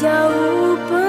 jauh